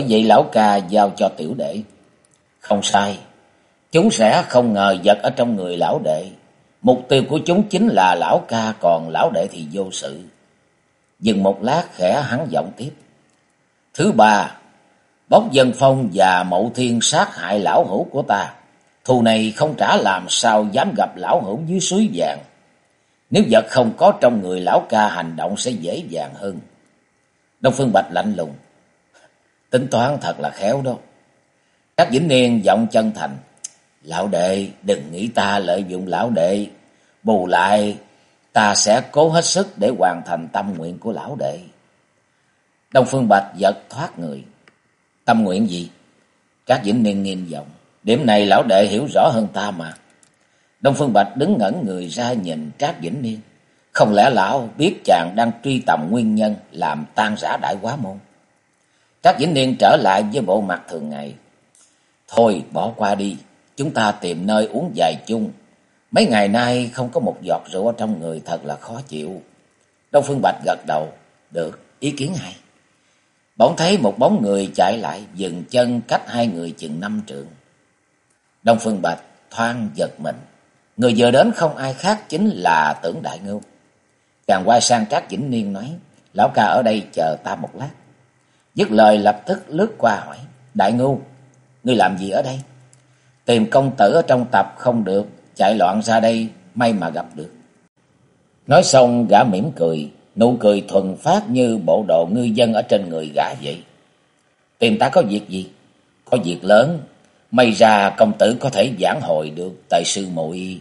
Bởi vậy lão ca giao cho tiểu đệ. Không sai, chúng sẽ không ngờ vật ở trong người lão đệ. Mục tiêu của chúng chính là lão ca, còn lão đệ thì vô sự. Dừng một lát khẽ hắn giọng tiếp. Thứ ba, bốc dân phong và mậu thiên sát hại lão hữu của ta. Thù này không trả làm sao dám gặp lão hữu dưới suối vàng. Nếu vật không có trong người lão ca hành động sẽ dễ dàng hơn. Đông Phương Bạch lạnh lùng. Tính toán thật là khéo đó. Các Vĩnh Niên giọng chân thành. Lão đệ, đừng nghĩ ta lợi dụng lão đệ. Bù lại, ta sẽ cố hết sức để hoàn thành tâm nguyện của lão đệ. Đông Phương Bạch giật thoát người. Tâm nguyện gì? Các Vĩnh Niên nghiêm giọng. Điểm này lão đệ hiểu rõ hơn ta mà. Đông Phương Bạch đứng ngẩn người ra nhìn Trác Vĩnh Niên. Không lẽ lão biết chàng đang truy tầm nguyên nhân làm tan rã đại quá môn? Trác Vĩnh Niên trở lại với bộ mặt thường ngày. Thôi bỏ qua đi, chúng ta tìm nơi uống dài chung. Mấy ngày nay không có một giọt rượu ở trong người thật là khó chịu. Đông Phương Bạch gật đầu, được, ý kiến hay. Bỗng thấy một bóng người chạy lại, dừng chân cách hai người chừng năm trượng. Đông Phương Bạch thoang giật mình. Người vừa đến không ai khác chính là tưởng đại ngưu. càng quay sang Trác Vĩnh Niên nói, lão ca ở đây chờ ta một lát. Dứt lời lập tức lướt qua hỏi. Đại ngu, ngươi làm gì ở đây? Tìm công tử ở trong tập không được, chạy loạn ra đây, may mà gặp được. Nói xong gã mỉm cười, nụ cười thuần phát như bộ đồ ngư dân ở trên người gã vậy. Tìm ta có việc gì? Có việc lớn, may ra công tử có thể giảng hồi được tại sư muội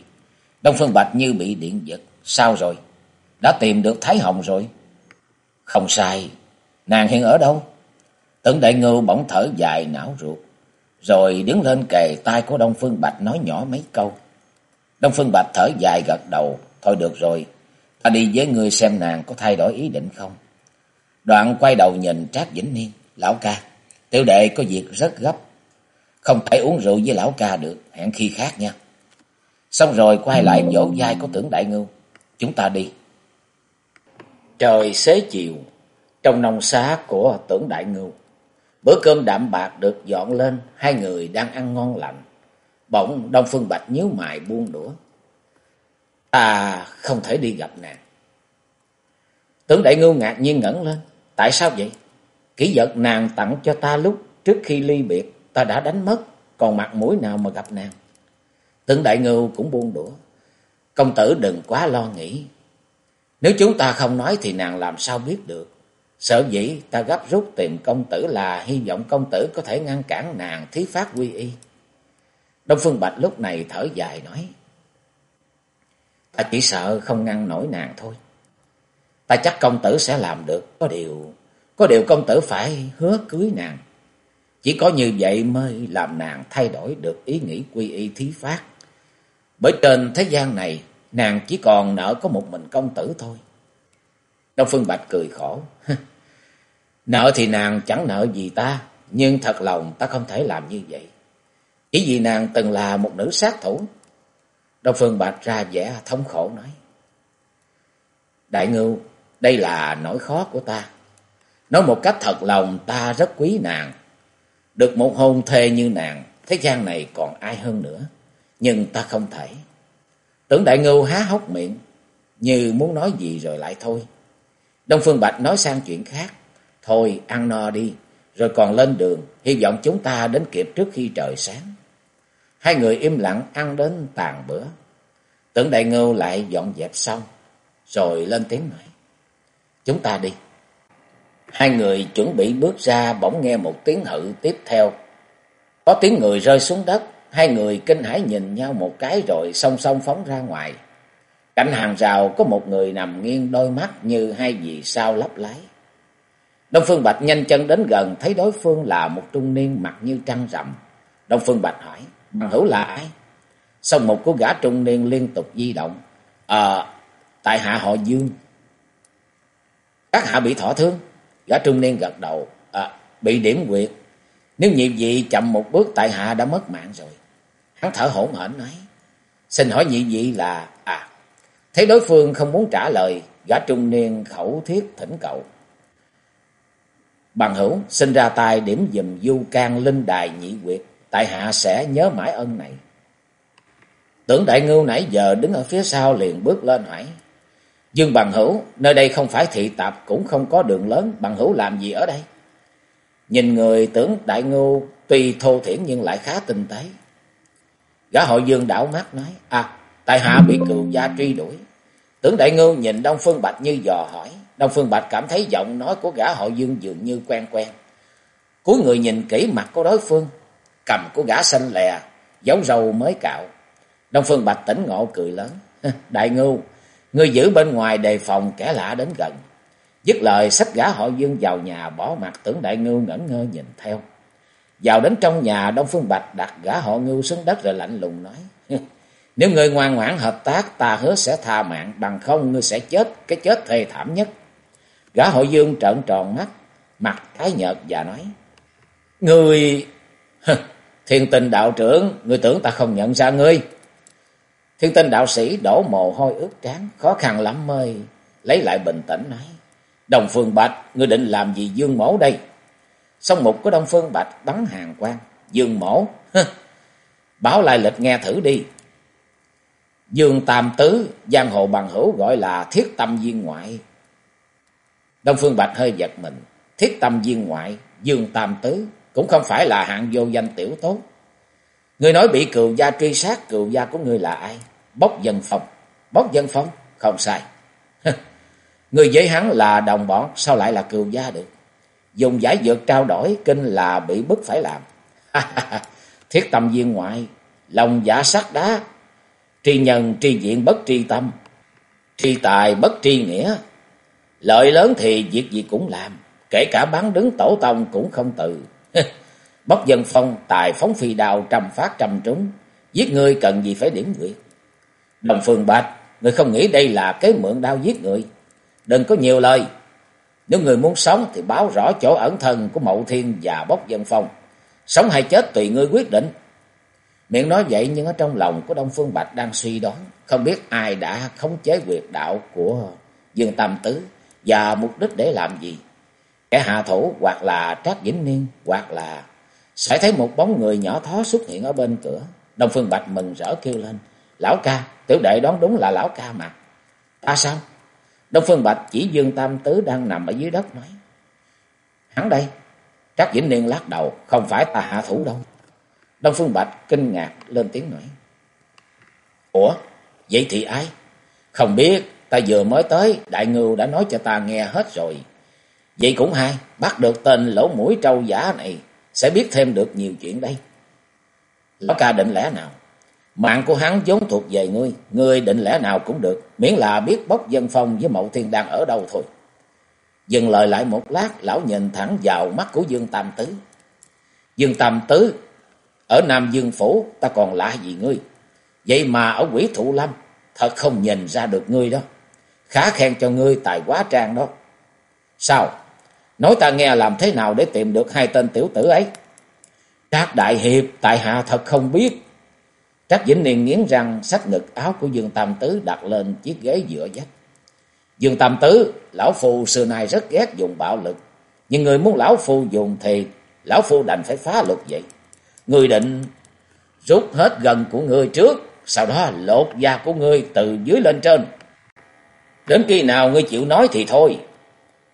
Đông Phương Bạch như bị điện giật. Sao rồi? Đã tìm được Thái Hồng rồi? Không sai. Nàng hiện ở đâu? Tưởng đại ngưu bỗng thở dài não ruột, rồi đứng lên kề tai của Đông Phương Bạch nói nhỏ mấy câu. Đông Phương Bạch thở dài gật đầu, thôi được rồi, ta đi với ngươi xem nàng có thay đổi ý định không. Đoạn quay đầu nhìn Trác Vĩnh Niên, lão ca, tiểu đệ có việc rất gấp, không thể uống rượu với lão ca được, hẹn khi khác nha. Xong rồi quay lại vỗ vai của tưởng đại ngưu, chúng ta đi. Trời xế chiều, trong nông xá của tưởng đại ngưu, Bữa cơm đạm bạc được dọn lên, hai người đang ăn ngon lành. Bỗng Đông Phương Bạch nhíu mày buông đũa. Ta không thể đi gặp nàng. Tướng Đại Ngưu ngạc nhiên ngẩn lên. Tại sao vậy? Kỷ vật nàng tặng cho ta lúc trước khi ly biệt, ta đã đánh mất, còn mặt mũi nào mà gặp nàng. Tướng Đại Ngưu cũng buông đũa. Công tử đừng quá lo nghĩ. Nếu chúng ta không nói thì nàng làm sao biết được. Sợ dĩ ta gấp rút tìm công tử là hy vọng công tử có thể ngăn cản nàng thí phát quy y. Đông Phương Bạch lúc này thở dài nói. Ta chỉ sợ không ngăn nổi nàng thôi. Ta chắc công tử sẽ làm được. Có điều, có điều công tử phải hứa cưới nàng. Chỉ có như vậy mới làm nàng thay đổi được ý nghĩ quy y thí phát. Bởi trên thế gian này, nàng chỉ còn nợ có một mình công tử thôi. Đông Phương Bạch cười khổ. Nợ thì nàng chẳng nợ gì ta, nhưng thật lòng ta không thể làm như vậy. Chỉ vì nàng từng là một nữ sát thủ. Đông Phương Bạch ra vẻ thống khổ nói. Đại ngưu, đây là nỗi khó của ta. Nói một cách thật lòng ta rất quý nàng. Được một hôn thê như nàng, thế gian này còn ai hơn nữa. Nhưng ta không thể. Tưởng đại ngưu há hốc miệng, như muốn nói gì rồi lại thôi. Đông Phương Bạch nói sang chuyện khác. Thôi ăn no đi, rồi còn lên đường, hy vọng chúng ta đến kịp trước khi trời sáng. Hai người im lặng ăn đến tàn bữa. Tưởng đại ngưu lại dọn dẹp xong, rồi lên tiếng nói. Chúng ta đi. Hai người chuẩn bị bước ra bỗng nghe một tiếng hự tiếp theo. Có tiếng người rơi xuống đất, hai người kinh hãi nhìn nhau một cái rồi song song phóng ra ngoài. Cạnh hàng rào có một người nằm nghiêng đôi mắt như hai vì sao lấp lái. Đông Phương Bạch nhanh chân đến gần, thấy đối phương là một trung niên mặt như trăng rằm. Đông Phương Bạch hỏi, bằng hữu là ai? Xong một cô gã trung niên liên tục di động. Ờ, tại hạ họ Dương. Các hạ bị thọ thương. Gã trung niên gật đầu. À, bị điểm quyệt. Nếu nhịp vị chậm một bước tại hạ đã mất mạng rồi. Hắn thở hổn hển nói. Xin hỏi nhị vị là... Thấy đối phương không muốn trả lời, gã trung niên khẩu thiết thỉnh cầu. Bằng hữu, xin ra tay điểm dùm du can linh đài nhị quyệt, tại hạ sẽ nhớ mãi ân này. Tưởng đại ngưu nãy giờ đứng ở phía sau liền bước lên hỏi. Dương bằng hữu, nơi đây không phải thị tạp cũng không có đường lớn, bằng hữu làm gì ở đây? Nhìn người tưởng đại ngưu tuy thô thiển nhưng lại khá tinh tế. Gã hội dương đảo mắt nói, à, tại hạ bị cừu gia truy đuổi. Tưởng đại ngưu nhìn Đông Phương Bạch như dò hỏi, Đông Phương Bạch cảm thấy giọng nói của gã họ dương dường như quen quen. Cuối người nhìn kỹ mặt của đối phương, cầm của gã xanh lè, giống râu mới cạo. Đông Phương Bạch tỉnh ngộ cười lớn, đại ngưu, ngươi giữ bên ngoài đề phòng kẻ lạ đến gần. Dứt lời xách gã họ dương vào nhà bỏ mặt tưởng đại ngưu ngẩn ngơ nhìn theo. Vào đến trong nhà Đông Phương Bạch đặt gã họ ngưu xuống đất rồi lạnh lùng nói. Nếu người ngoan ngoãn hợp tác ta hứa sẽ tha mạng bằng không ngươi sẽ chết cái chết thê thảm nhất. Gã hội dương trợn tròn mắt, mặt tái nhợt và nói. Ngươi... Thiên tình đạo trưởng, ngươi tưởng ta không nhận ra ngươi. Thiên tinh đạo sĩ đổ mồ hôi ướt trán, khó khăn lắm mới lấy lại bình tĩnh nói. Đồng Phương Bạch, ngươi định làm gì Dương Mổ đây? Xong mục của Đông Phương Bạch bắn hàng quang. Dương Mổ, báo lại lịch nghe thử đi. Dương Tam Tứ, giang hồ bằng hữu gọi là thiết tâm viên ngoại. Đông Phương Bạch hơi giật mình. Thiết tâm viên ngoại, Dương Tam Tứ, cũng không phải là hạng vô danh tiểu tốt. Người nói bị cừu gia truy sát, cừu gia của người là ai? Bốc dân phong. Bốc dân phong? Không sai. người với hắn là đồng bọn, sao lại là cừu gia được? Dùng giải dược trao đổi, kinh là bị bức phải làm. Thiết tâm viên ngoại, lòng giả sắt đá. Tri nhân tri diện bất tri tâm. Tri tài bất tri nghĩa. Lợi lớn thì việc gì cũng làm. Kể cả bán đứng tổ tông cũng không từ. Bất dân phong tài phóng phi đào trầm phát trầm trúng. Giết người cần gì phải điểm nguyệt. Đồng Phương Bạch, người không nghĩ đây là cái mượn đao giết người. Đừng có nhiều lời. Nếu người muốn sống thì báo rõ chỗ ẩn thân của Mậu Thiên và Bốc Dân Phong. Sống hay chết tùy ngươi quyết định. Miệng nói vậy nhưng ở trong lòng của Đông Phương Bạch đang suy đoán. Không biết ai đã khống chế quyệt đạo của Dương Tam Tứ và mục đích để làm gì. Kẻ hạ thủ hoặc là Trác Vĩnh Niên hoặc là sẽ thấy một bóng người nhỏ thó xuất hiện ở bên cửa. Đông Phương Bạch mừng rỡ kêu lên. Lão ca, tiểu đệ đoán đúng là lão ca mà. Ta sao? Đông Phương Bạch chỉ Dương Tam Tứ đang nằm ở dưới đất nói. Hắn đây. Trác Vĩnh Niên lắc đầu. Không phải ta hạ thủ đâu. Đông Phương Bạch kinh ngạc lên tiếng nói. Ủa? Vậy thì ai? Không biết. Ta vừa mới tới. Đại ngưu đã nói cho ta nghe hết rồi. Vậy cũng hay. Bắt được tên lỗ mũi trâu giả này sẽ biết thêm được nhiều chuyện đây. Lão ca định lẽ nào? Mạng của hắn vốn thuộc về ngươi, ngươi định lẽ nào cũng được, miễn là biết bốc dân phong với mậu thiên đang ở đâu thôi. Dừng lời lại một lát, lão nhìn thẳng vào mắt của Dương Tam Tứ. Dương Tam Tứ, ở Nam Dương Phủ ta còn lạ gì ngươi, vậy mà ở quỷ thụ lâm, thật không nhìn ra được ngươi đó. Khá khen cho ngươi tài quá trang đó. Sao? Nói ta nghe làm thế nào để tìm được hai tên tiểu tử ấy? Trác Đại Hiệp, tại hạ thật không biết. Trác Vĩnh Niên nghiến răng sách ngực áo của Dương Tam Tứ đặt lên chiếc ghế dựa dách. Dương Tam Tứ, lão phu xưa nay rất ghét dùng bạo lực. Nhưng người muốn lão phu dùng thì lão phu đành phải phá luật vậy. Người định rút hết gần của người trước, sau đó lột da của ngươi từ dưới lên trên. Đến khi nào ngươi chịu nói thì thôi.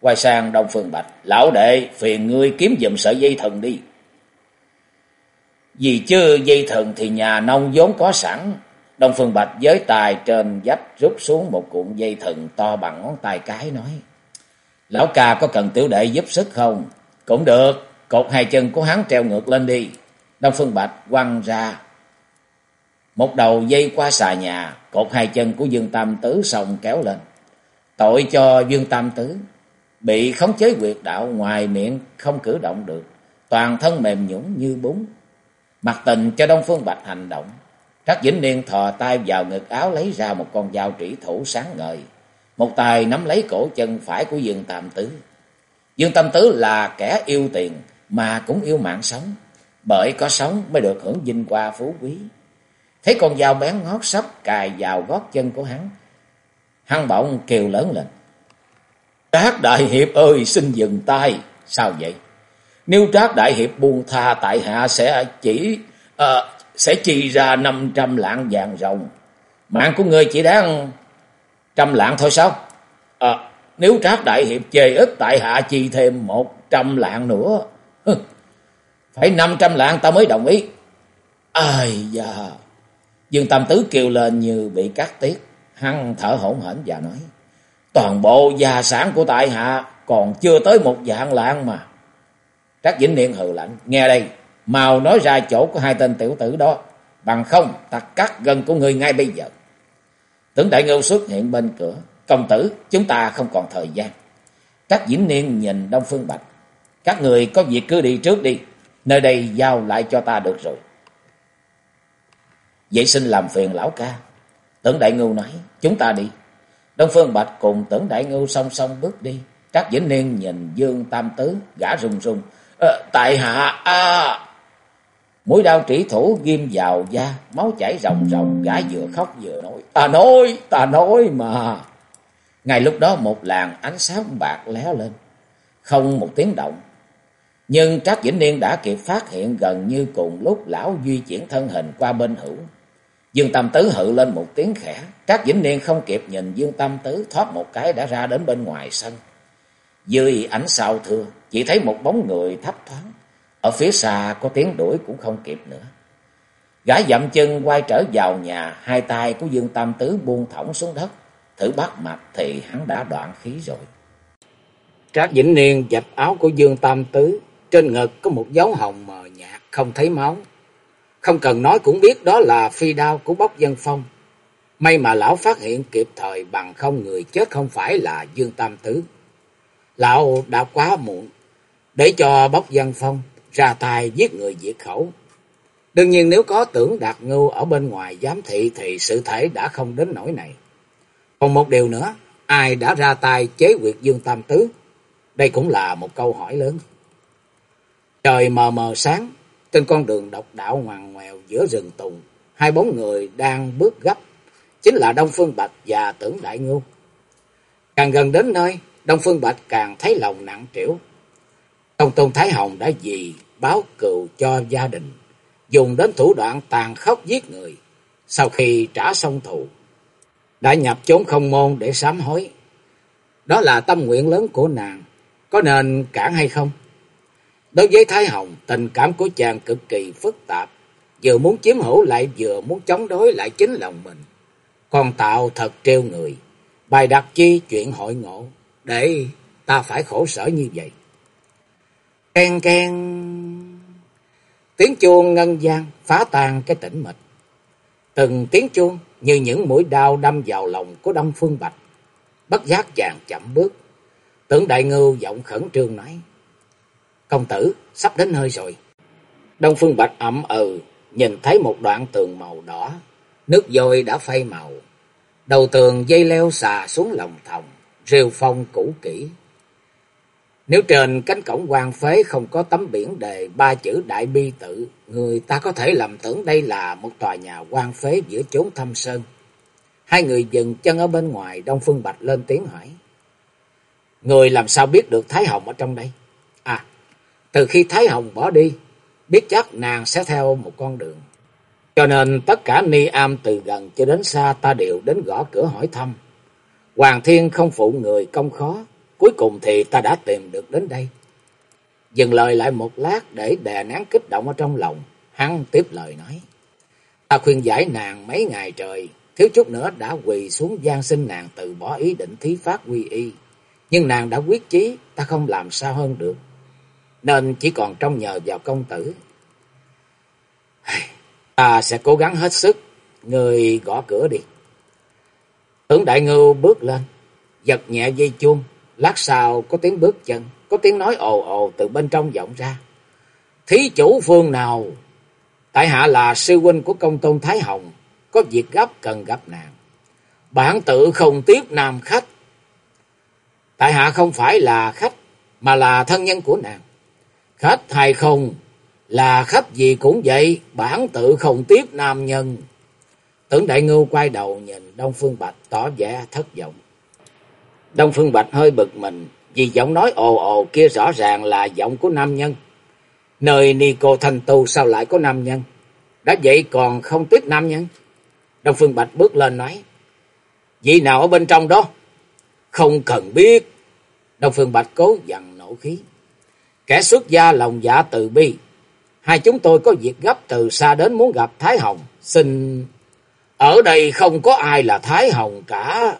Quay sang Đông Phương Bạch, lão đệ phiền ngươi kiếm dùm sợi dây thần đi. Vì chứ dây thần thì nhà nông vốn có sẵn. Đông Phương Bạch với tài trên dách rút xuống một cuộn dây thần to bằng ngón tay cái nói. Lão ca có cần tiểu đệ giúp sức không? Cũng được, cột hai chân của hắn treo ngược lên đi. Đông Phương Bạch quăng ra. Một đầu dây qua xà nhà, cột hai chân của Dương Tam Tứ xong kéo lên. Tội cho Dương Tam Tứ, bị khống chế quyệt đạo ngoài miệng không cử động được, toàn thân mềm nhũn như bún. Mặt tình cho Đông Phương Bạch hành động, Trác Vĩnh Niên thò tay vào ngực áo lấy ra một con dao trĩ thủ sáng ngời, một tay nắm lấy cổ chân phải của Dương Tam Tứ. Dương Tam Tứ là kẻ yêu tiền mà cũng yêu mạng sống, bởi có sống mới được hưởng vinh hoa phú quý. Thấy con dao bén ngót sắp cài vào gót chân của hắn, hắn bỗng kêu lớn lên. Trác Đại Hiệp ơi xin dừng tay. Sao vậy? Nếu Trác Đại Hiệp buông tha tại hạ sẽ chỉ à, sẽ chi ra 500 lạng vàng rồng. Mạng của ngươi chỉ đáng trăm lạng thôi sao? À, nếu Trác Đại Hiệp chê ít tại hạ chi thêm 100 lạng nữa. Phải 500 lạng ta mới đồng ý. Ai da. Dương Tam Tứ kêu lên như bị cắt tiết. hăng thở hổn hển và nói. Toàn bộ gia sản của tại hạ còn chưa tới một dạng lạng mà. Trác Vĩnh Niên hừ lạnh. Nghe đây, mau nói ra chỗ của hai tên tiểu tử đó. Bằng không, ta cắt gần của người ngay bây giờ. Tưởng Đại Ngưu xuất hiện bên cửa. Công tử, chúng ta không còn thời gian. Trác Vĩnh Niên nhìn Đông Phương Bạch. Các người có việc cứ đi trước đi. Nơi đây giao lại cho ta được rồi. Vậy xin làm phiền lão ca. Tưởng Đại Ngưu nói, chúng ta đi. Đông Phương Bạch cùng tưởng Đại Ngưu song song bước đi. Trác Vĩnh Niên nhìn Dương Tam Tứ, gã rung rung. À, ờ, tại hạ, à... Mũi đao trĩ thủ ghim vào da, máu chảy ròng ròng, gã vừa khóc vừa nói. Ta nói, ta nói mà. Ngay lúc đó một làn ánh sáng bạc léo lên, không một tiếng động. Nhưng Trác Vĩnh Niên đã kịp phát hiện gần như cùng lúc lão di chuyển thân hình qua bên hữu. Dương Tam Tứ hự lên một tiếng khẽ. Trác Vĩnh Niên không kịp nhìn Dương Tam Tứ thoát một cái đã ra đến bên ngoài sân. Dưới ánh sao thưa, chỉ thấy một bóng người thấp thoáng. Ở phía xa có tiếng đuổi cũng không kịp nữa. Gã dậm chân quay trở vào nhà, hai tay của Dương Tam Tứ buông thõng xuống đất. Thử bắt mặt thì hắn đã đoạn khí rồi. Trác Vĩnh Niên dạch áo của Dương Tam Tứ. Trên ngực có một dấu hồng mờ nhạt, không thấy máu. Không cần nói cũng biết đó là phi đao của bốc dân phong. May mà lão phát hiện kịp thời bằng không người chết không phải là Dương Tam Tứ. Lão đã quá muộn để cho bốc dân phong ra tay giết người diệt khẩu. Đương nhiên nếu có tưởng đạt ngưu ở bên ngoài giám thị thì sự thể đã không đến nỗi này. Còn một điều nữa, ai đã ra tay chế quyệt Dương Tam Tứ? Đây cũng là một câu hỏi lớn. Trời mờ mờ sáng, trên con đường độc đạo ngoằn ngoèo giữa rừng tùng, hai bóng người đang bước gấp, chính là Đông Phương Bạch và Tưởng Đại Ngưu. Càng gần đến nơi, Đông Phương Bạch càng thấy lòng nặng trĩu. Công Tôn Thái Hồng đã vì báo cừu cho gia đình, dùng đến thủ đoạn tàn khốc giết người. Sau khi trả xong thù, đã nhập chốn không môn để sám hối. Đó là tâm nguyện lớn của nàng, có nên cản hay không? Đối với Thái Hồng, tình cảm của chàng cực kỳ phức tạp, vừa muốn chiếm hữu lại vừa muốn chống đối lại chính lòng mình. Còn tạo thật trêu người, bài đặt chi chuyện hội ngộ, để ta phải khổ sở như vậy. Ken ken, tiếng chuông ngân gian phá tan cái tĩnh mịch. Từng tiếng chuông như những mũi đao đâm vào lòng của Đông Phương Bạch. Bất giác chàng chậm bước, tưởng đại ngưu giọng khẩn trương nói. Công tử, sắp đến nơi rồi. Đông Phương Bạch ẩm ừ, nhìn thấy một đoạn tường màu đỏ. Nước dôi đã phai màu. Đầu tường dây leo xà xuống lòng thòng, rêu phong cũ kỹ. Nếu trên cánh cổng quan phế không có tấm biển đề ba chữ đại bi tự, người ta có thể lầm tưởng đây là một tòa nhà quan phế giữa chốn thâm sơn. Hai người dừng chân ở bên ngoài, Đông Phương Bạch lên tiếng hỏi. Người làm sao biết được Thái Hồng ở trong đây? Từ khi Thái Hồng bỏ đi, biết chắc nàng sẽ theo một con đường. Cho nên tất cả ni am từ gần cho đến xa ta đều đến gõ cửa hỏi thăm. Hoàng Thiên không phụ người công khó, cuối cùng thì ta đã tìm được đến đây. Dừng lời lại một lát để đè nén kích động ở trong lòng, hắn tiếp lời nói. Ta khuyên giải nàng mấy ngày trời, thiếu chút nữa đã quỳ xuống gian xin nàng từ bỏ ý định thí phát quy y. Nhưng nàng đã quyết chí, ta không làm sao hơn được nên chỉ còn trông nhờ vào công tử. Ta sẽ cố gắng hết sức, người gõ cửa đi. Tưởng đại ngưu bước lên, giật nhẹ dây chuông, Lát sau có tiếng bước chân, có tiếng nói ồ ồ từ bên trong vọng ra. Thí chủ phương nào? Tại hạ là sư huynh của công tôn Thái Hồng, có việc gấp cần gặp nàng. Bản tự không tiếp nam khách. Tại hạ không phải là khách, mà là thân nhân của nàng. Khách hay không, là khách gì cũng vậy, bản tự không tiếp nam nhân. Tưởng đại ngưu quay đầu nhìn Đông Phương Bạch tỏ vẻ thất vọng. Đông Phương Bạch hơi bực mình, vì giọng nói ồ ồ kia rõ ràng là giọng của nam nhân. Nơi ni cô Thanh Tu sao lại có nam nhân? Đã vậy còn không tiếp nam nhân? Đông Phương Bạch bước lên nói. Vị nào ở bên trong đó? Không cần biết. Đông Phương Bạch cố dằn nổ khí. Kẻ xuất gia lòng dạ từ bi. Hai chúng tôi có việc gấp từ xa đến muốn gặp Thái Hồng. Xin... Ở đây không có ai là Thái Hồng cả.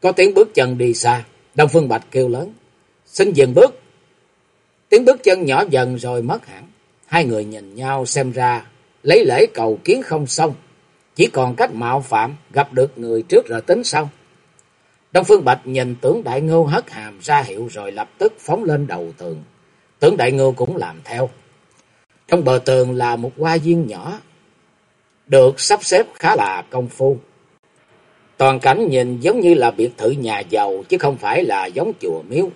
Có tiếng bước chân đi xa. Đông Phương Bạch kêu lớn. Xin dừng bước. Tiếng bước chân nhỏ dần rồi mất hẳn. Hai người nhìn nhau xem ra. Lấy lễ cầu kiến không xong. Chỉ còn cách mạo phạm gặp được người trước rồi tính sau. Đông Phương Bạch nhìn tưởng Đại Ngưu hất hàm ra hiệu rồi lập tức phóng lên đầu tường. Tưởng Đại Ngưu cũng làm theo. Trong bờ tường là một hoa viên nhỏ, được sắp xếp khá là công phu. Toàn cảnh nhìn giống như là biệt thự nhà giàu chứ không phải là giống chùa miếu.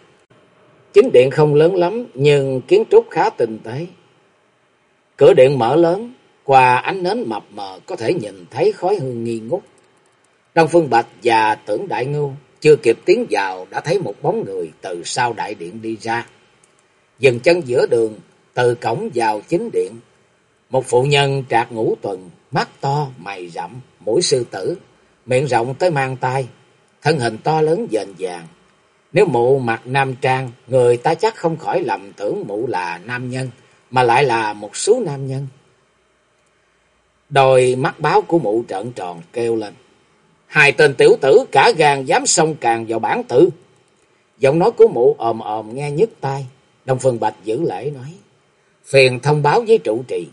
Chính điện không lớn lắm nhưng kiến trúc khá tinh tế. Cửa điện mở lớn, qua ánh nến mập mờ có thể nhìn thấy khói hương nghi ngút. Đông Phương Bạch và Tưởng Đại Ngưu chưa kịp tiến vào đã thấy một bóng người từ sau đại điện đi ra. Dừng chân giữa đường, từ cổng vào chính điện. Một phụ nhân trạc ngũ tuần, mắt to, mày rậm, mũi sư tử, miệng rộng tới mang tay, thân hình to lớn dền vàng. Nếu mụ mặc nam trang, người ta chắc không khỏi lầm tưởng mụ là nam nhân, mà lại là một số nam nhân. Đôi mắt báo của mụ trợn tròn kêu lên. Hai tên tiểu tử cả gan dám xông càng vào bản tử. Giọng nói của mụ ồm ồm nghe nhức tai. Đông Phương Bạch giữ lễ nói. Phiền thông báo với trụ trì.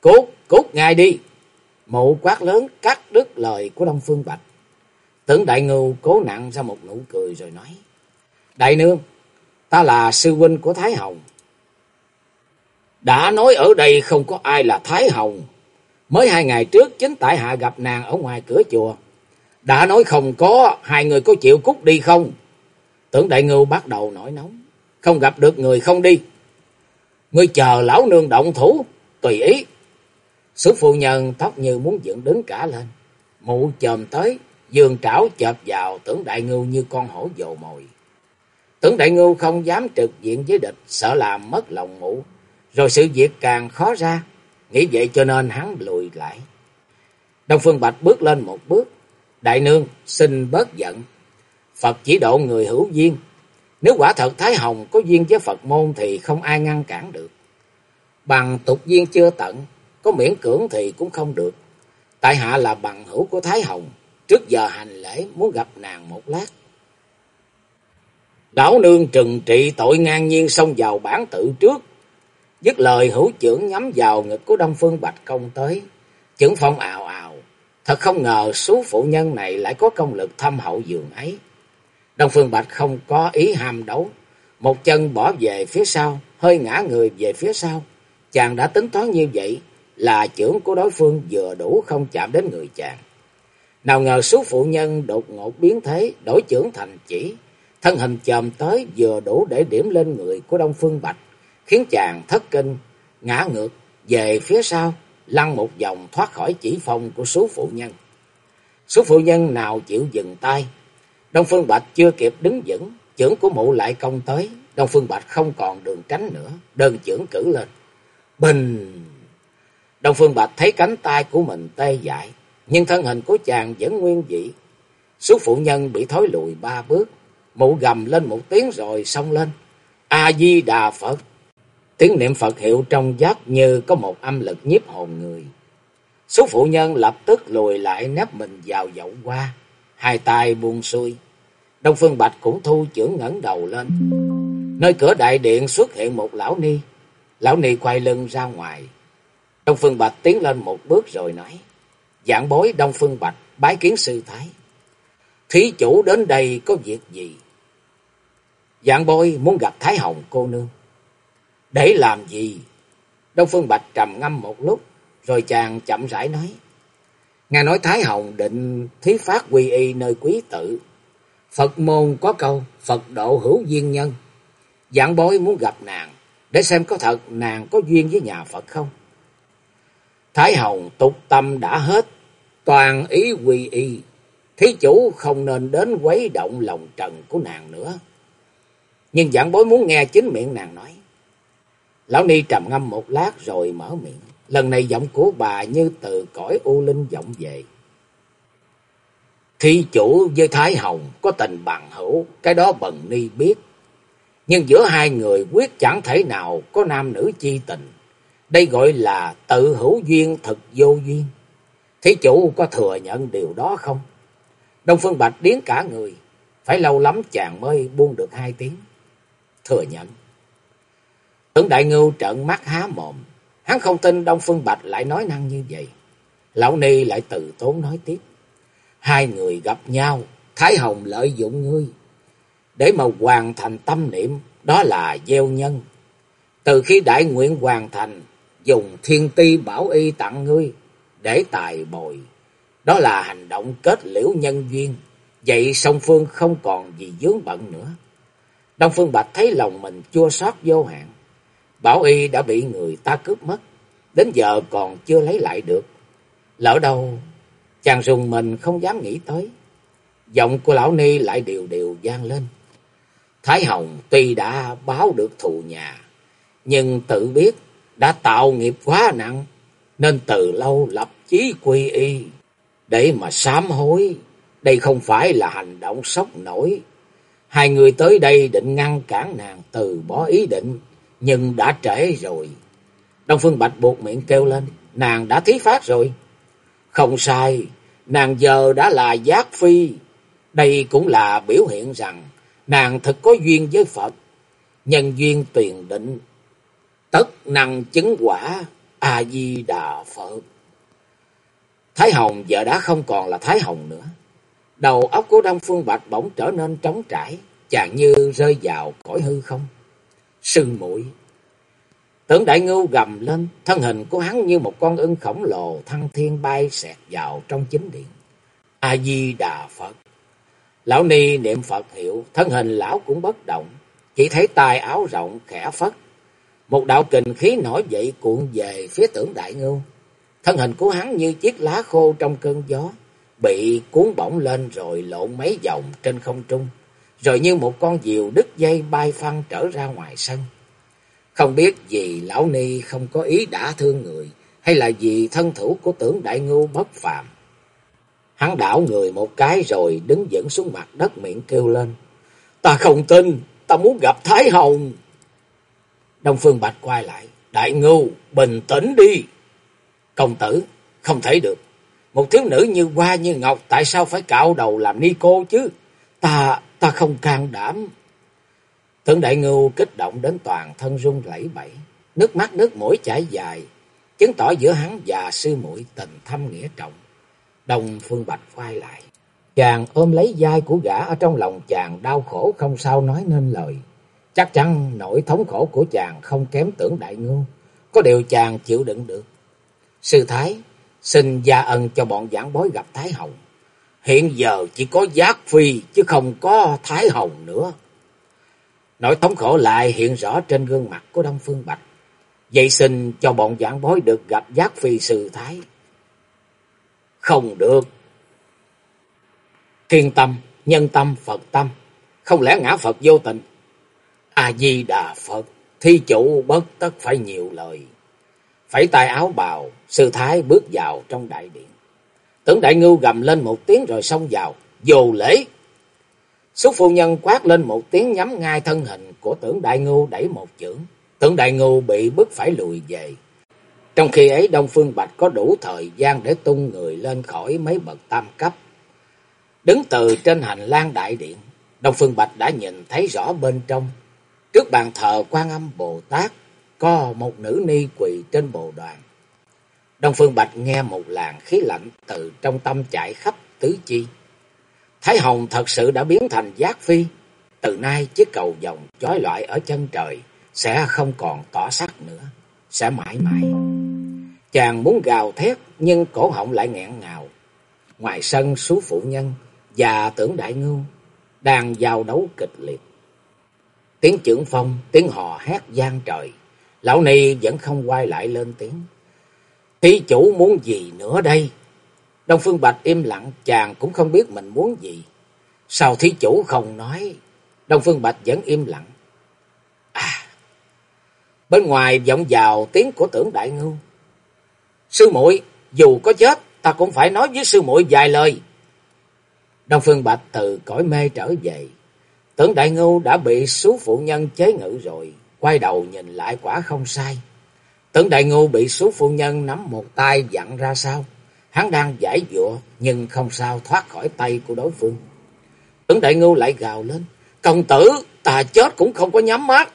Cút, cút ngay đi. Mụ quát lớn cắt đứt lời của Đông Phương Bạch. Tưởng đại ngưu cố nặng ra một nụ cười rồi nói. Đại nương, ta là sư huynh của Thái Hồng. Đã nói ở đây không có ai là Thái Hồng. Mới hai ngày trước chính tại hạ gặp nàng ở ngoài cửa chùa. Đã nói không có, hai người có chịu cút đi không? Tưởng đại ngưu bắt đầu nổi nóng. Không gặp được người không đi. Ngươi chờ lão nương động thủ, tùy ý. Sứ phụ nhân tóc như muốn dựng đứng cả lên. Mụ chồm tới, giường trảo chợp vào tưởng đại ngưu như con hổ dồ mồi. Tưởng đại ngưu không dám trực diện với địch, sợ làm mất lòng mụ. Rồi sự việc càng khó ra, nghĩ vậy cho nên hắn lùi lại. Đông Phương Bạch bước lên một bước, Đại nương, xin bớt giận. Phật chỉ độ người hữu duyên. Nếu quả thật Thái Hồng có duyên với Phật môn thì không ai ngăn cản được. Bằng tục duyên chưa tận, có miễn cưỡng thì cũng không được. Tại hạ là bằng hữu của Thái Hồng, trước giờ hành lễ muốn gặp nàng một lát. Lão nương trừng trị tội ngang nhiên xông vào bản tự trước. Dứt lời hữu trưởng nhắm vào ngực của Đông Phương Bạch Công tới. trưởng phong ảo. Thật không ngờ số phụ nhân này lại có công lực thâm hậu dường ấy. Đông Phương Bạch không có ý hàm đấu. Một chân bỏ về phía sau, hơi ngã người về phía sau. Chàng đã tính toán như vậy là trưởng của đối phương vừa đủ không chạm đến người chàng. Nào ngờ số phụ nhân đột ngột biến thế, đổi trưởng thành chỉ. Thân hình chồm tới vừa đủ để điểm lên người của Đông Phương Bạch, khiến chàng thất kinh, ngã ngược về phía sau, lăn một vòng thoát khỏi chỉ phong của số phụ nhân. Số phụ nhân nào chịu dừng tay. Đông Phương Bạch chưa kịp đứng vững, chưởng của mụ lại công tới. Đông Phương Bạch không còn đường tránh nữa, đơn chưởng cử lên. Bình! Đông Phương Bạch thấy cánh tay của mình tê dại, nhưng thân hình của chàng vẫn nguyên dị. Số phụ nhân bị thối lùi ba bước, mụ gầm lên một tiếng rồi xông lên. A-di-đà Phật! Tiếng niệm Phật hiệu trong giác như có một âm lực nhiếp hồn người. Số phụ nhân lập tức lùi lại nép mình vào dậu qua, hai tay buông xuôi. Đông Phương Bạch cũng thu chưởng ngẩng đầu lên. Nơi cửa đại điện xuất hiện một lão ni. Lão ni quay lưng ra ngoài. Đông Phương Bạch tiến lên một bước rồi nói. Dạng bối Đông Phương Bạch bái kiến sư thái. Thí chủ đến đây có việc gì? Dạng bối muốn gặp Thái Hồng cô nương. Để làm gì? Đông Phương Bạch trầm ngâm một lúc, rồi chàng chậm rãi nói. Nghe nói Thái Hồng định thí phát quy y nơi quý tự. Phật môn có câu, Phật độ hữu duyên nhân. Giảng bối muốn gặp nàng, để xem có thật nàng có duyên với nhà Phật không. Thái Hồng tục tâm đã hết, toàn ý quy y. Thí chủ không nên đến quấy động lòng trần của nàng nữa. Nhưng giảng bối muốn nghe chính miệng nàng nói. Lão Ni trầm ngâm một lát rồi mở miệng. Lần này giọng của bà như từ cõi u linh vọng về. Khi chủ với Thái Hồng có tình bằng hữu, cái đó bần ni biết. Nhưng giữa hai người quyết chẳng thể nào có nam nữ chi tình. Đây gọi là tự hữu duyên thực vô duyên. Thí chủ có thừa nhận điều đó không? Đông Phương Bạch điến cả người, phải lâu lắm chàng mới buông được hai tiếng. Thừa nhận. Tưởng Đại Ngưu trợn mắt há mồm, hắn không tin Đông Phương Bạch lại nói năng như vậy. Lão Ni lại từ tốn nói tiếp. Hai người gặp nhau, Thái Hồng lợi dụng ngươi, để mà hoàn thành tâm niệm, đó là gieo nhân. Từ khi đại nguyện hoàn thành, dùng thiên ti bảo y tặng ngươi, để tài bồi. Đó là hành động kết liễu nhân duyên, vậy song phương không còn gì dướng bận nữa. Đông Phương Bạch thấy lòng mình chua xót vô hạn. Bảo y đã bị người ta cướp mất, đến giờ còn chưa lấy lại được. Lỡ đâu, chàng rùng mình không dám nghĩ tới. Giọng của lão ni lại đều đều gian lên. Thái Hồng tuy đã báo được thù nhà, nhưng tự biết đã tạo nghiệp quá nặng, nên từ lâu lập chí quy y. Để mà sám hối, đây không phải là hành động sốc nổi. Hai người tới đây định ngăn cản nàng từ bỏ ý định, nhưng đã trễ rồi. Đông Phương Bạch buộc miệng kêu lên, nàng đã thí phát rồi. Không sai, nàng giờ đã là giác phi. Đây cũng là biểu hiện rằng nàng thật có duyên với Phật. Nhân duyên tuyền định, tất năng chứng quả, A-di-đà Phật. Thái Hồng giờ đã không còn là Thái Hồng nữa. Đầu óc của Đông Phương Bạch bỗng trở nên trống trải, chàng như rơi vào cõi hư không sư mũi. Tưởng đại ngưu gầm lên, thân hình của hắn như một con ưng khổng lồ thăng thiên bay xẹt vào trong chính điện. A-di-đà Phật. Lão Ni niệm Phật hiệu, thân hình lão cũng bất động, chỉ thấy tay áo rộng khẽ phất. Một đạo kình khí nổi dậy cuộn về phía tưởng đại ngưu. Thân hình của hắn như chiếc lá khô trong cơn gió, bị cuốn bổng lên rồi lộn mấy vòng trên không trung, rồi như một con diều đứt dây bay phăng trở ra ngoài sân. Không biết vì lão ni không có ý đã thương người, hay là vì thân thủ của tưởng đại ngưu bất phàm. Hắn đảo người một cái rồi đứng dẫn xuống mặt đất miệng kêu lên. Ta không tin, ta muốn gặp Thái Hồng. Đông Phương Bạch quay lại. Đại ngưu, bình tĩnh đi. Công tử, không thể được. Một thiếu nữ như hoa như ngọc, tại sao phải cạo đầu làm ni cô chứ? Ta, ta không can đảm. Tưởng đại ngưu kích động đến toàn thân run lẩy bẩy. Nước mắt nước mũi chảy dài, chứng tỏ giữa hắn và sư muội tình thâm nghĩa trọng. Đồng Phương Bạch quay lại. Chàng ôm lấy vai của gã ở trong lòng chàng đau khổ không sao nói nên lời. Chắc chắn nỗi thống khổ của chàng không kém tưởng đại ngưu. Có điều chàng chịu đựng được. Sư Thái xin gia ân cho bọn giảng bối gặp Thái Hồng. Hiện giờ chỉ có giác phi chứ không có Thái Hồng nữa. Nỗi thống khổ lại hiện rõ trên gương mặt của Đông Phương Bạch. Vậy xin cho bọn giảng bối được gặp giác phi sư Thái. Không được. Thiên tâm, nhân tâm, Phật tâm. Không lẽ ngã Phật vô tình? A-di-đà Phật, thi chủ bất tất phải nhiều lời. Phải tay áo bào, sư thái bước vào trong đại điện. Tưởng đại ngưu gầm lên một tiếng rồi xông vào, dù lễ. Xúc phu nhân quát lên một tiếng nhắm ngay thân hình của tưởng đại ngưu đẩy một chưởng. Tưởng đại ngưu bị bức phải lùi về. Trong khi ấy Đông Phương Bạch có đủ thời gian để tung người lên khỏi mấy bậc tam cấp. Đứng từ trên hành lang đại điện, Đông Phương Bạch đã nhìn thấy rõ bên trong. Trước bàn thờ quan âm Bồ Tát có một nữ ni quỳ trên bồ đoàn. Đông Phương Bạch nghe một làn khí lạnh từ trong tâm chạy khắp tứ chi. Thái Hồng thật sự đã biến thành giác phi. Từ nay chiếc cầu vòng chói loại ở chân trời sẽ không còn tỏ sắc nữa, sẽ mãi mãi. Chàng muốn gào thét nhưng cổ họng lại nghẹn ngào. Ngoài sân số phụ nhân và tưởng đại ngưu đang giao đấu kịch liệt. Tiếng trưởng phong, tiếng hò hét gian trời. Lão Ni vẫn không quay lại lên tiếng. Thí chủ muốn gì nữa đây? Đông Phương Bạch im lặng, chàng cũng không biết mình muốn gì. Sao thí chủ không nói? Đông Phương Bạch vẫn im lặng. À, bên ngoài vọng vào tiếng của tưởng đại ngưu. Sư muội dù có chết, ta cũng phải nói với sư muội vài lời. Đông Phương Bạch từ cõi mê trở về. Tưởng đại ngưu đã bị số phụ nhân chế ngự rồi, quay đầu nhìn lại quả không sai. Tưởng đại ngưu bị số Phu nhân nắm một tay dặn ra sao. Hắn đang giải dụa nhưng không sao thoát khỏi tay của đối phương. Tưởng đại ngưu lại gào lên. Công tử, ta chết cũng không có nhắm mắt.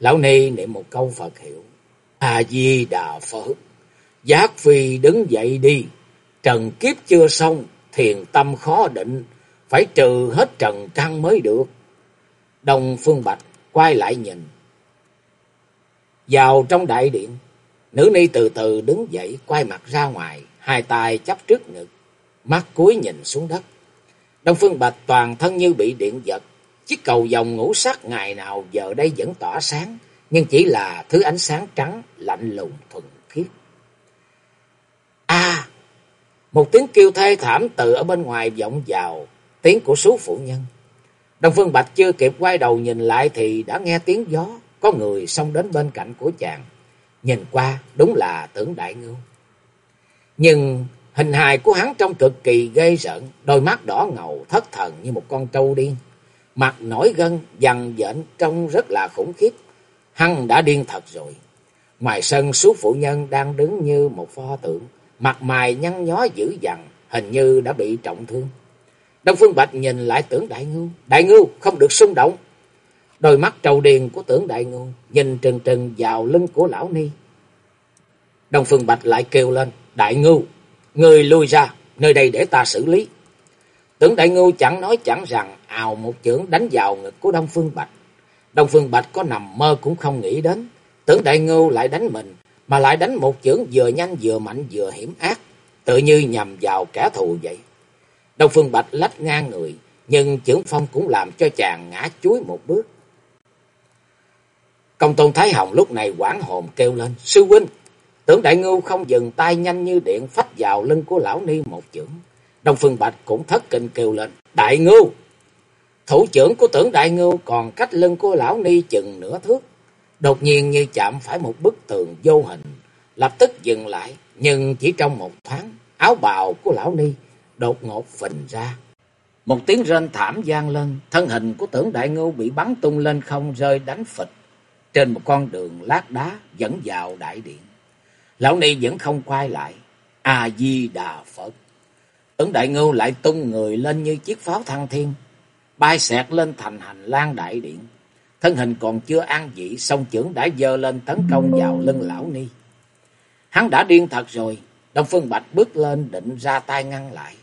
Lão Ni niệm một câu Phật hiệu. A-di-đà Phật. Giác phi đứng dậy đi. Trần kiếp chưa xong, thiền tâm khó định. Phải trừ hết trần căn mới được. Đồng Phương Bạch quay lại nhìn. Vào trong đại điện, nữ ni từ từ đứng dậy, quay mặt ra ngoài, hai tay chắp trước ngực, mắt cúi nhìn xuống đất. Đông Phương Bạch toàn thân như bị điện giật, chiếc cầu vòng ngũ sắc ngày nào giờ đây vẫn tỏa sáng, nhưng chỉ là thứ ánh sáng trắng, lạnh lùng, thuần khiết. A! một tiếng kêu thê thảm từ ở bên ngoài vọng vào, tiếng của số phụ nhân. Đông Phương Bạch chưa kịp quay đầu nhìn lại thì đã nghe tiếng gió, có người xông đến bên cạnh của chàng. Nhìn qua đúng là tưởng đại ngưu. Nhưng hình hài của hắn trông cực kỳ ghê rợn, đôi mắt đỏ ngầu thất thần như một con trâu điên. Mặt nổi gân, dằn dện trông rất là khủng khiếp. Hắn đã điên thật rồi. Ngoài sân số phụ nhân đang đứng như một pho tượng, mặt mày nhăn nhó dữ dằn, hình như đã bị trọng thương. Đông Phương Bạch nhìn lại tưởng Đại Ngưu. Đại Ngưu không được xung động. Đôi mắt trầu điền của tưởng Đại Ngưu nhìn trừng trừng vào lưng của Lão Ni. Đông Phương Bạch lại kêu lên. Đại Ngưu, người lui ra, nơi đây để ta xử lý. Tưởng Đại Ngưu chẳng nói chẳng rằng ào một chưởng đánh vào ngực của Đông Phương Bạch. Đông Phương Bạch có nằm mơ cũng không nghĩ đến. Tưởng Đại Ngưu lại đánh mình, mà lại đánh một chưởng vừa nhanh vừa mạnh vừa hiểm ác, tự như nhằm vào kẻ thù vậy. Đông Phương Bạch lách ngang người, nhưng chưởng phong cũng làm cho chàng ngã chuối một bước. Công tôn Thái Hồng lúc này quảng hồn kêu lên, sư huynh, tưởng đại ngưu không dừng tay nhanh như điện phách vào lưng của lão ni một chưởng. Đông Phương Bạch cũng thất kinh kêu lên, đại ngưu. Thủ trưởng của tưởng đại ngưu còn cách lưng của lão ni chừng nửa thước. Đột nhiên như chạm phải một bức tường vô hình, lập tức dừng lại, nhưng chỉ trong một thoáng, áo bào của lão ni đột ngột phình ra. Một tiếng rên thảm gian lên, thân hình của tưởng đại ngưu bị bắn tung lên không rơi đánh phịch trên một con đường lát đá dẫn vào đại điện. Lão Ni vẫn không quay lại. A-di-đà Phật. Ứng đại ngưu lại tung người lên như chiếc pháo thăng thiên, bay xẹt lên thành hành lang đại điện. Thân hình còn chưa an dị, song trưởng đã dơ lên tấn công vào lưng lão Ni. Hắn đã điên thật rồi, Đông Phương Bạch bước lên định ra tay ngăn lại.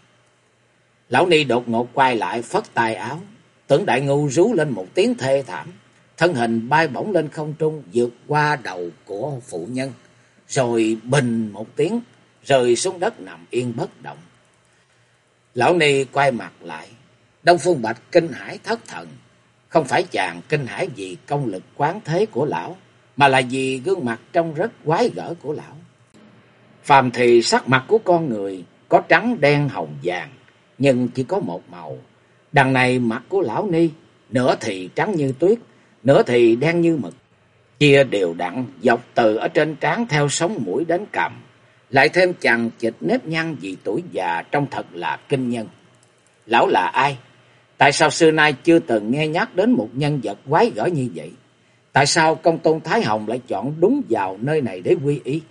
Lão Ni đột ngột quay lại phất tay áo. Tưởng đại ngưu rú lên một tiếng thê thảm. Thân hình bay bổng lên không trung vượt qua đầu của phụ nhân. Rồi bình một tiếng rơi xuống đất nằm yên bất động. Lão Ni quay mặt lại. Đông Phương Bạch kinh hãi thất thần. Không phải chàng kinh hãi vì công lực quán thế của lão. Mà là vì gương mặt trông rất quái gở của lão. Phàm thì sắc mặt của con người có trắng đen hồng vàng nhưng chỉ có một màu. Đằng này mặt của lão ni, nửa thì trắng như tuyết, nửa thì đen như mực. Chia đều đặn, dọc từ ở trên trán theo sống mũi đến cằm. Lại thêm chằng chịch nếp nhăn vì tuổi già trông thật là kinh nhân. Lão là ai? Tại sao xưa nay chưa từng nghe nhắc đến một nhân vật quái gở như vậy? Tại sao công tôn Thái Hồng lại chọn đúng vào nơi này để quy y?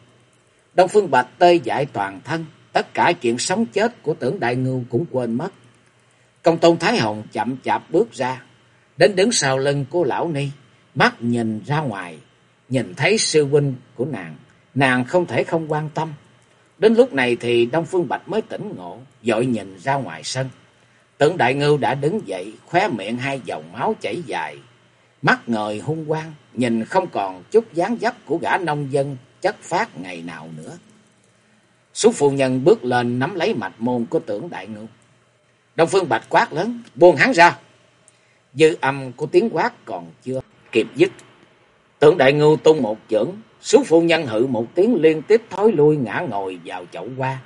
Đông Phương Bạch tê dại toàn thân, tất cả chuyện sống chết của tưởng đại ngưu cũng quên mất. Công tôn Thái Hồng chậm chạp bước ra, đến đứng sau lưng của lão ni, mắt nhìn ra ngoài, nhìn thấy sư huynh của nàng, nàng không thể không quan tâm. Đến lúc này thì Đông Phương Bạch mới tỉnh ngộ, dội nhìn ra ngoài sân. Tưởng đại ngưu đã đứng dậy, khóe miệng hai dòng máu chảy dài. Mắt ngời hung quang, nhìn không còn chút dáng dấp của gã nông dân chất phát ngày nào nữa. Sú phụ nhân bước lên nắm lấy mạch môn của tưởng đại ngưu. Đông Phương Bạch quát lớn, buông hắn ra. Dư âm của tiếng quát còn chưa kịp dứt. Tưởng đại ngưu tung một chưởng, số phu nhân hự một tiếng liên tiếp thối lui ngã ngồi vào chậu hoa.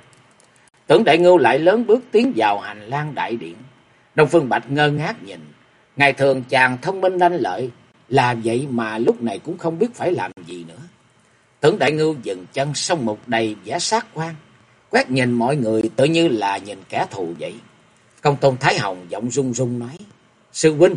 Tưởng đại ngưu lại lớn bước tiến vào hành lang đại điện. Đông Phương Bạch ngơ ngác nhìn. Ngày thường chàng thông minh lanh lợi, là vậy mà lúc này cũng không biết phải làm gì nữa. Tưởng đại ngưu dừng chân xong một đầy giả sát quan, quét nhìn mọi người tự như là nhìn kẻ thù vậy. Công tôn Thái Hồng giọng run run nói, Sư huynh,